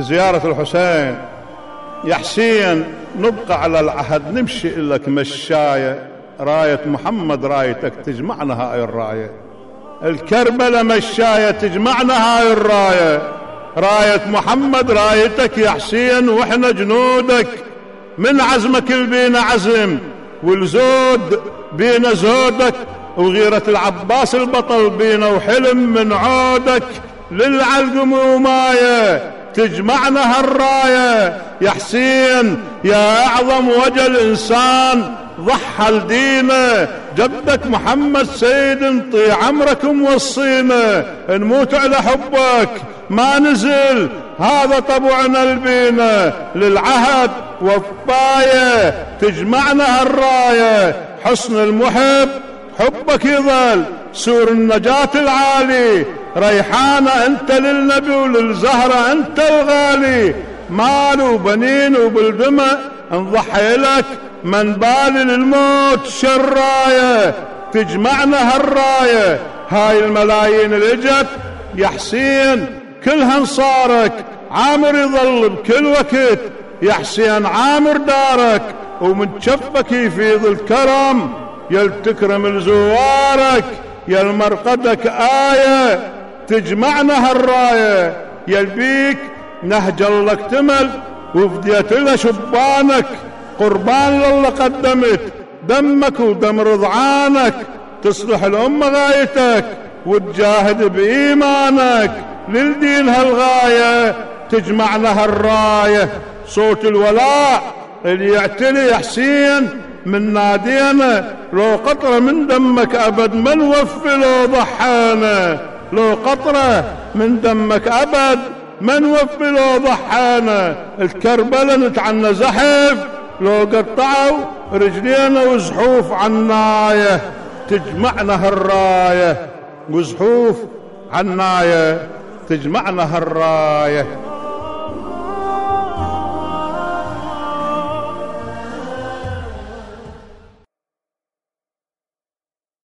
زيارة الحسين. يا حسين نبقى على العهد نمشي لك مشاية راية محمد رايتك تجمعنا هاي الراية. الكربلة مشاية تجمعنا هاي الراية. راية محمد رايتك يا حسين وإحنا جنودك. من عزمك البينا عزم والزود بينا زودك. وغيرة العباس البطل بينا وحلم من عودك. للعلقم ومايه تجمعنا هالراية. يا حسين يا أعظم وجل إنسان ضحى لدينه جدك محمد سيد انطي عمرك موصينا نموت على حبك ما نزل. هذا طبعنا البينا للعهد وفاية تجمعنا هالراية. حسن المحب حبك يظل. سور النجاة العالي. ريحانة أنت للنبي وللزهرة أنت الغالي مال وبنين وبالدماء نضحي لك من بالي للموت شراية. تجمعنا هالراية. هاي الملايين اللي جت يا حسين كلها انصارك عامر يظل بكل وقت. يا حسين عامر دارك. ومن شفك يفيض الكرم. يل تكرم لزوارك يل مرقدك آية. تجمعنا هالراية. يل بيك نهج الله اكتمل وفديت لنا شبانك. قربان لله قدمت دمك ودم رضعانك. تصلح الأمة غايتك وتجاهد بإيمانك. للدين هالغاية تجمعنا هالراية. صوت الولاء اللي يعتلي حسين من نادينا. لو قطرة من دمك أبد ما نوفي لو ضحانا لو قطرة من دمك أبد ما نوفي لو ضحانا. الكربلة نتعنى زحف لو قطعوا رجلينا وزحوف عناية. تجمعنا هالراية وزحوف عناية. تجمعنا هالراية.